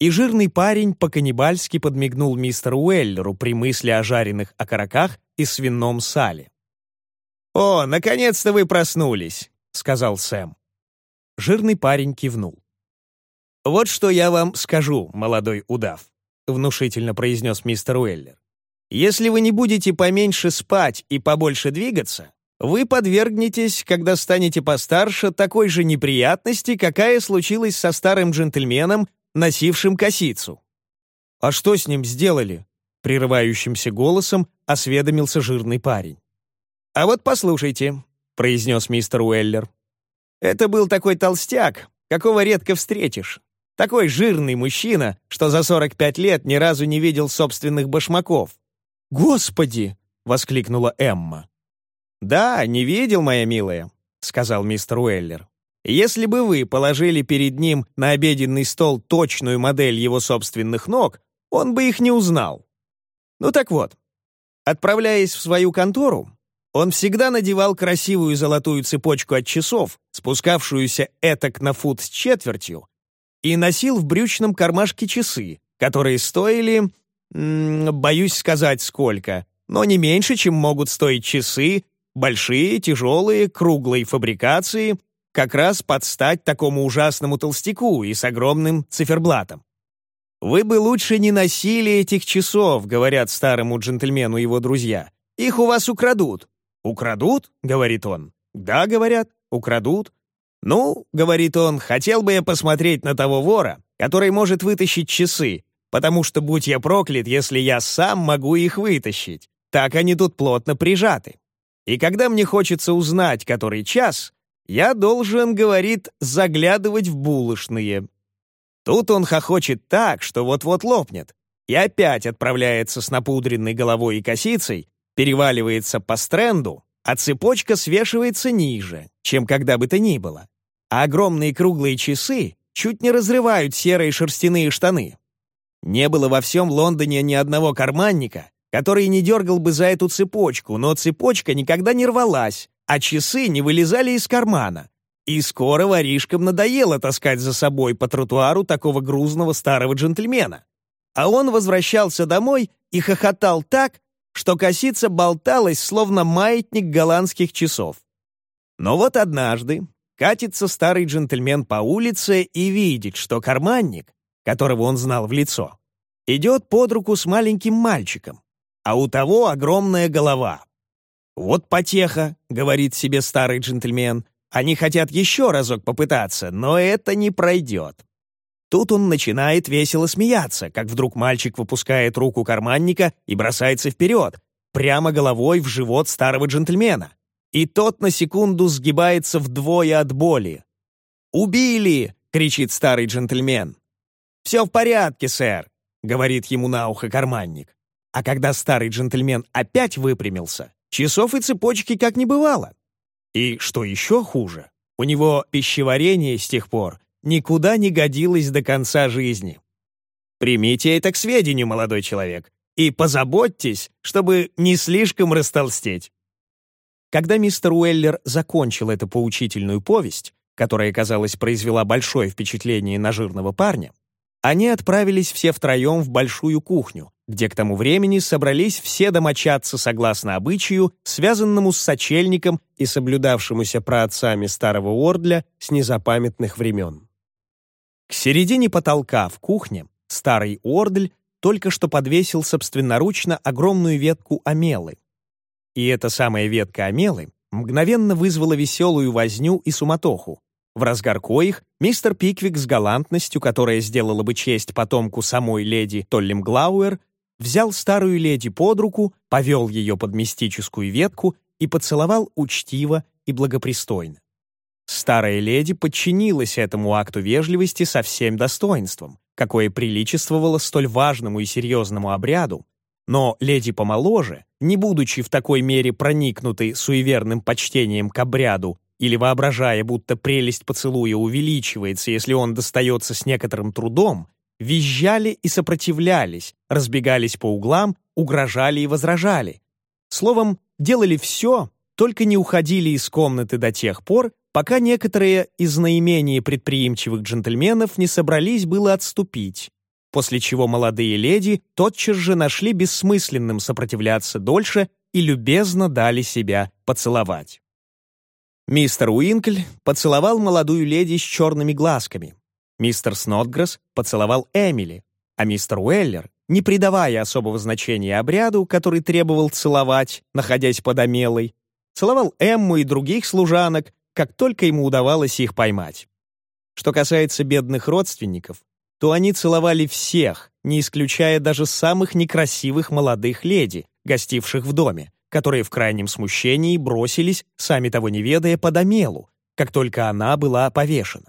И жирный парень по-каннибальски подмигнул мистеру Уэллеру при мысли о жареных окороках и свином сале. «О, наконец-то вы проснулись», — сказал Сэм. Жирный парень кивнул. «Вот что я вам скажу, молодой удав», — внушительно произнес мистер Уэллер. «Если вы не будете поменьше спать и побольше двигаться, вы подвергнетесь, когда станете постарше, такой же неприятности, какая случилась со старым джентльменом, носившим косицу». «А что с ним сделали?» — прерывающимся голосом осведомился жирный парень. «А вот послушайте», — произнес мистер Уэллер. «Это был такой толстяк, какого редко встретишь. Такой жирный мужчина, что за 45 лет ни разу не видел собственных башмаков. «Господи!» — воскликнула Эмма. «Да, не видел, моя милая», — сказал мистер Уэллер. «Если бы вы положили перед ним на обеденный стол точную модель его собственных ног, он бы их не узнал. Ну так вот, отправляясь в свою контору, он всегда надевал красивую золотую цепочку от часов, спускавшуюся этак на фут с четвертью, и носил в брючном кармашке часы, которые стоили, боюсь сказать сколько, но не меньше, чем могут стоить часы, большие, тяжелые, круглой фабрикации, как раз под стать такому ужасному толстяку и с огромным циферблатом. «Вы бы лучше не носили этих часов», — говорят старому джентльмену его друзья. «Их у вас украдут». «Украдут?» — говорит он. «Да», — говорят, «украдут». «Ну, — говорит он, — хотел бы я посмотреть на того вора, который может вытащить часы, потому что, будь я проклят, если я сам могу их вытащить. Так они тут плотно прижаты. И когда мне хочется узнать, который час, я должен, говорит, заглядывать в булочные. Тут он хохочет так, что вот-вот лопнет, и опять отправляется с напудренной головой и косицей, переваливается по стренду, а цепочка свешивается ниже, чем когда бы то ни было. А огромные круглые часы чуть не разрывают серые шерстяные штаны. Не было во всем Лондоне ни одного карманника, который не дергал бы за эту цепочку, но цепочка никогда не рвалась, а часы не вылезали из кармана. И скоро воришкам надоело таскать за собой по тротуару такого грузного старого джентльмена. А он возвращался домой и хохотал так, что косица болталась, словно маятник голландских часов. Но вот однажды катится старый джентльмен по улице и видит, что карманник, которого он знал в лицо, идет под руку с маленьким мальчиком, а у того огромная голова. «Вот потеха», — говорит себе старый джентльмен, «они хотят еще разок попытаться, но это не пройдет». Тут он начинает весело смеяться, как вдруг мальчик выпускает руку карманника и бросается вперед, прямо головой в живот старого джентльмена. И тот на секунду сгибается вдвое от боли. «Убили!» — кричит старый джентльмен. «Все в порядке, сэр», — говорит ему на ухо карманник. А когда старый джентльмен опять выпрямился, часов и цепочки как не бывало. И, что еще хуже, у него пищеварение с тех пор никуда не годилось до конца жизни. Примите это к сведению, молодой человек, и позаботьтесь, чтобы не слишком растолстеть. Когда мистер Уэллер закончил эту поучительную повесть, которая, казалось, произвела большое впечатление на жирного парня, они отправились все втроем в большую кухню, где к тому времени собрались все домочадцы согласно обычаю, связанному с сочельником и соблюдавшемуся праотцами старого Ордля с незапамятных времен. К середине потолка в кухне старый Ордль только что подвесил собственноручно огромную ветку омелы. И эта самая ветка омелы мгновенно вызвала веселую возню и суматоху, в разгар коих мистер Пиквик с галантностью, которая сделала бы честь потомку самой леди Толлим Глауэр, взял старую леди под руку, повел ее под мистическую ветку и поцеловал учтиво и благопристойно. Старая леди подчинилась этому акту вежливости со всем достоинством, какое приличествовало столь важному и серьезному обряду, но леди помоложе, не будучи в такой мере проникнутой суеверным почтением к обряду или воображая, будто прелесть поцелуя увеличивается, если он достается с некоторым трудом, визжали и сопротивлялись, разбегались по углам, угрожали и возражали. Словом, делали все, только не уходили из комнаты до тех пор, пока некоторые из наименее предприимчивых джентльменов не собрались было отступить, после чего молодые леди тотчас же нашли бессмысленным сопротивляться дольше и любезно дали себя поцеловать. Мистер Уинкль поцеловал молодую леди с черными глазками. Мистер Снотгресс поцеловал Эмили, а мистер Уэллер, не придавая особого значения обряду, который требовал целовать, находясь под омелой, целовал Эмму и других служанок, как только ему удавалось их поймать. Что касается бедных родственников, то они целовали всех, не исключая даже самых некрасивых молодых леди, гостивших в доме, которые в крайнем смущении бросились, сами того не ведая, под Амелу, как только она была повешена.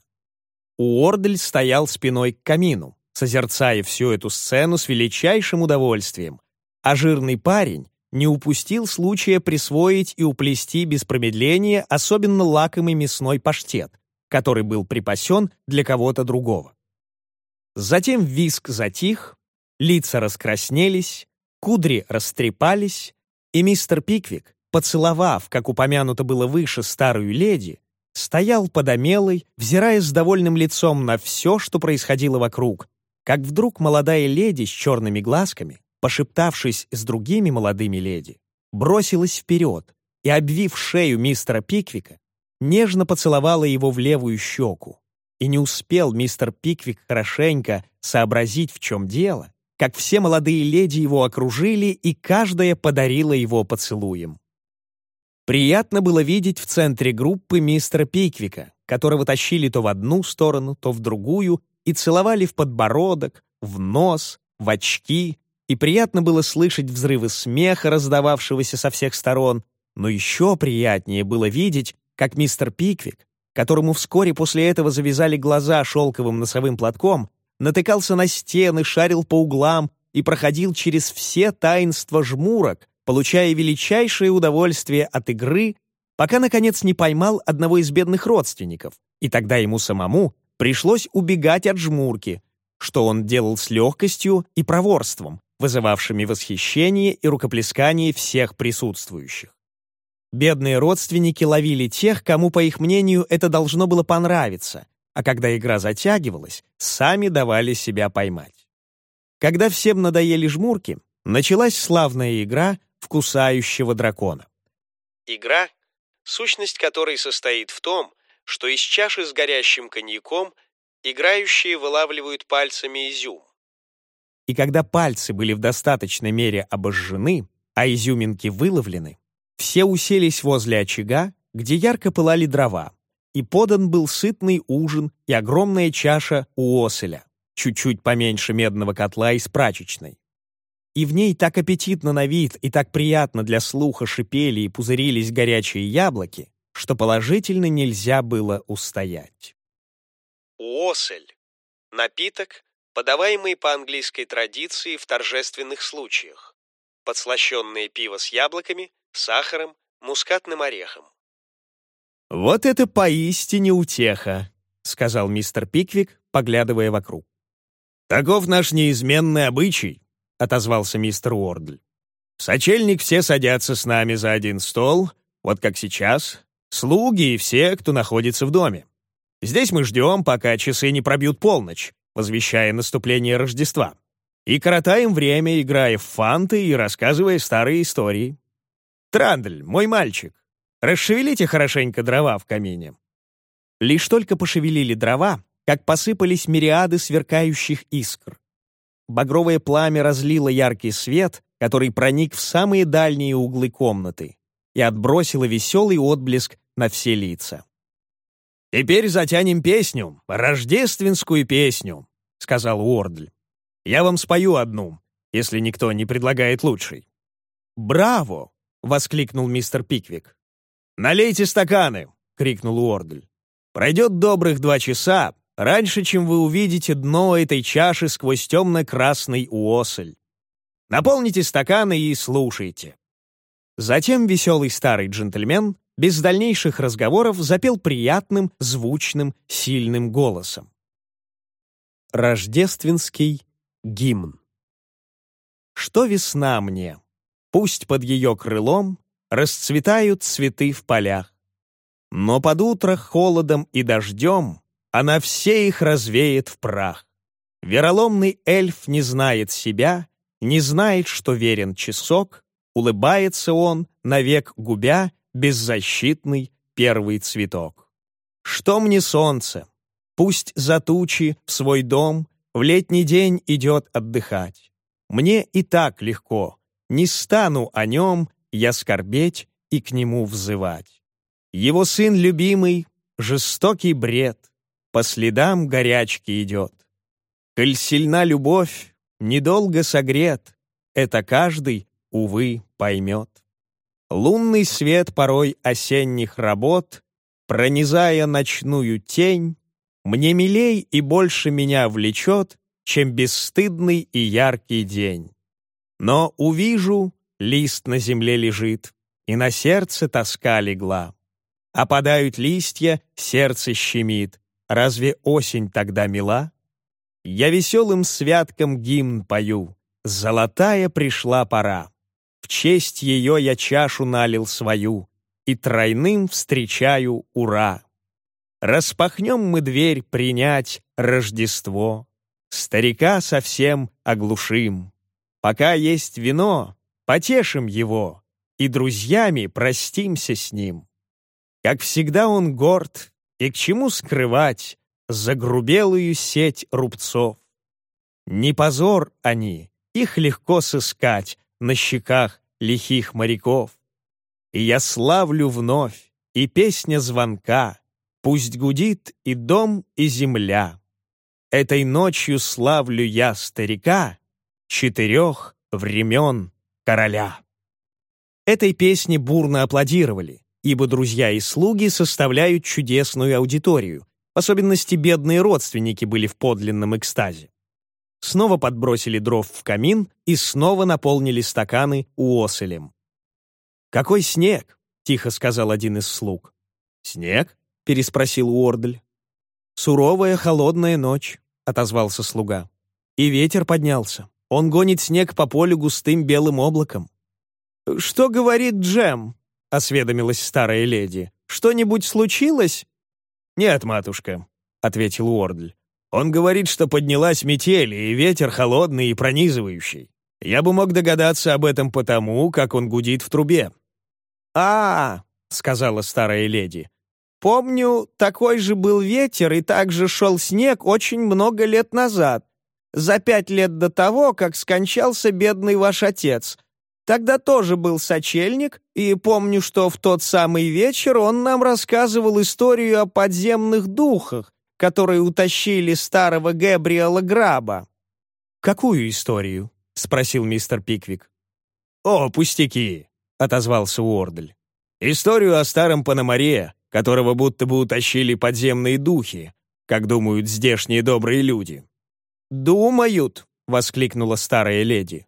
Уордль стоял спиной к камину, созерцая всю эту сцену с величайшим удовольствием, а жирный парень не упустил случая присвоить и уплести без промедления особенно лакомый мясной паштет, который был припасен для кого-то другого. Затем виск затих, лица раскраснелись, кудри растрепались, и мистер Пиквик, поцеловав, как упомянуто было выше, старую леди, стоял под омелой, взирая с довольным лицом на все, что происходило вокруг, как вдруг молодая леди с черными глазками пошептавшись с другими молодыми леди, бросилась вперед и, обвив шею мистера Пиквика, нежно поцеловала его в левую щеку. И не успел мистер Пиквик хорошенько сообразить, в чем дело, как все молодые леди его окружили и каждая подарила его поцелуем. Приятно было видеть в центре группы мистера Пиквика, которого тащили то в одну сторону, то в другую и целовали в подбородок, в нос, в очки, и приятно было слышать взрывы смеха, раздававшегося со всех сторон, но еще приятнее было видеть, как мистер Пиквик, которому вскоре после этого завязали глаза шелковым носовым платком, натыкался на стены, шарил по углам и проходил через все таинства жмурок, получая величайшее удовольствие от игры, пока, наконец, не поймал одного из бедных родственников, и тогда ему самому пришлось убегать от жмурки, что он делал с легкостью и проворством, вызывавшими восхищение и рукоплескание всех присутствующих. Бедные родственники ловили тех, кому, по их мнению, это должно было понравиться, а когда игра затягивалась, сами давали себя поймать. Когда всем надоели жмурки, началась славная игра в кусающего дракона. Игра, сущность которой состоит в том, что из чаши с горящим коньяком играющие вылавливают пальцами изюм. И когда пальцы были в достаточной мере обожжены, а изюминки выловлены, все уселись возле очага, где ярко пылали дрова, и подан был сытный ужин и огромная чаша у оселя, чуть-чуть поменьше медного котла из прачечной. И в ней так аппетитно на вид и так приятно для слуха шипели и пузырились горячие яблоки, что положительно нельзя было устоять. Уосель — напиток, подаваемый по английской традиции в торжественных случаях. Подслащенное пиво с яблоками, сахаром, мускатным орехом. «Вот это поистине утеха», — сказал мистер Пиквик, поглядывая вокруг. «Таков наш неизменный обычай», — отозвался мистер Уордль. «В сочельник все садятся с нами за один стол, вот как сейчас, слуги и все, кто находится в доме. Здесь мы ждем, пока часы не пробьют полночь, возвещая наступление Рождества, и коротаем время, играя в фанты и рассказывая старые истории. Трандль, мой мальчик, расшевелите хорошенько дрова в камине». Лишь только пошевелили дрова, как посыпались мириады сверкающих искр. Багровое пламя разлило яркий свет, который проник в самые дальние углы комнаты и отбросило веселый отблеск на все лица. «Теперь затянем песню, рождественскую песню», — сказал Уордль. «Я вам спою одну, если никто не предлагает лучшей». «Браво!» — воскликнул мистер Пиквик. «Налейте стаканы!» — крикнул Уордль. «Пройдет добрых два часа, раньше, чем вы увидите дно этой чаши сквозь темно-красный уосль. Наполните стаканы и слушайте». Затем веселый старый джентльмен без дальнейших разговоров запел приятным, звучным, сильным голосом. Рождественский гимн. Что весна мне, Пусть под ее крылом расцветают цветы в полях. Но под утро холодом и дождем она все их развеет в прах. Вероломный эльф не знает себя, не знает, что верен часок, улыбается он, навек губя, беззащитный первый цветок. Что мне солнце? Пусть за тучи в свой дом в летний день идет отдыхать. Мне и так легко, не стану о нем я скорбеть и к нему взывать. Его сын любимый, жестокий бред, по следам горячки идет. Коль сильна любовь, недолго согрет, это каждый, увы, поймет. Лунный свет порой осенних работ, пронизая ночную тень, мне милей и больше меня влечет, чем бесстыдный и яркий день. Но увижу, лист на земле лежит, и на сердце тоска легла. Опадают листья, сердце щемит. Разве осень тогда мила? Я веселым святком гимн пою. Золотая пришла пора. В честь ее я чашу налил свою И тройным встречаю ура. Распахнем мы дверь принять Рождество. Старика совсем оглушим. Пока есть вино, потешим его, и друзьями простимся с ним. Как всегда он горд, и к чему скрывать загрубелую сеть рубцов. Не позор они, их легко сыскать на щеках лихих моряков. И я славлю вновь, и песня звонка, пусть гудит и дом, и земля. Этой ночью славлю я старика, четырех времен короля». Этой песне бурно аплодировали, ибо друзья и слуги составляют чудесную аудиторию, в особенности бедные родственники были в подлинном экстазе. Снова подбросили дров в камин и снова наполнили стаканы уоселем. «Какой снег!» — тихо сказал один из слуг. «Снег?» — переспросил Уордль. «Суровая холодная ночь», — отозвался слуга. «И ветер поднялся. Он гонит снег по полю густым белым облаком». «Что говорит Джем?» — осведомилась старая леди. «Что-нибудь случилось?» «Нет, матушка», — ответил Уордль. «Он говорит, что поднялась метель, и ветер холодный и пронизывающий. Я бы мог догадаться об этом потому, как он гудит в трубе». «А, -а, -а — сказала старая леди, — помню, такой же был ветер и также шел снег очень много лет назад, за пять лет до того, как скончался бедный ваш отец, Тогда тоже был сочельник, и помню, что в тот самый вечер он нам рассказывал историю о подземных духах, которые утащили старого Гэбриэла Граба». «Какую историю?» — спросил мистер Пиквик. «О, пустяки!» — отозвался Уордль. «Историю о старом Пономаре, которого будто бы утащили подземные духи, как думают здешние добрые люди». «Думают!» — воскликнула старая леди.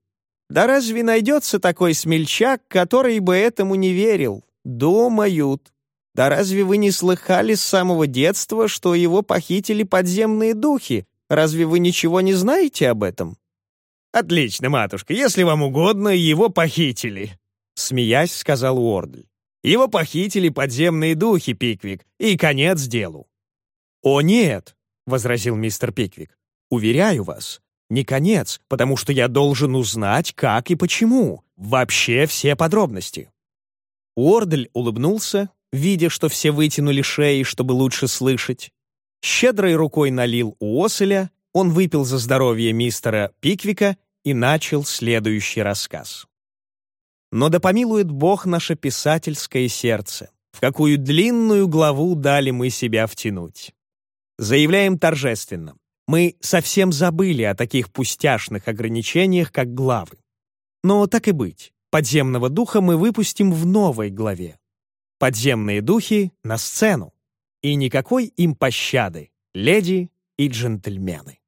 Да разве найдется такой смельчак, который бы этому не верил? Думают. Да разве вы не слыхали с самого детства, что его похитили подземные духи? Разве вы ничего не знаете об этом?» «Отлично, матушка, если вам угодно, его похитили», — смеясь сказал Уордль. «Его похитили подземные духи, Пиквик, и конец делу». «О, нет», — возразил мистер Пиквик. «Уверяю вас, не конец, потому что я должен узнать, как и почему. Вообще все подробности». Уордль улыбнулся, видя, что все вытянули шеи, чтобы лучше слышать. Щедрой рукой налил у оселя, он выпил за здоровье мистера Пиквика и начал следующий рассказ. «Но да помилует Бог наше писательское сердце, в какую длинную главу дали мы себя втянуть. Заявляем торжественно, мы совсем забыли о таких пустяшных ограничениях, как главы. Но так и быть, подземного духа мы выпустим в новой главе. Подземные духи на сцену. И никакой им пощады, леди и джентльмены.